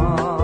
song.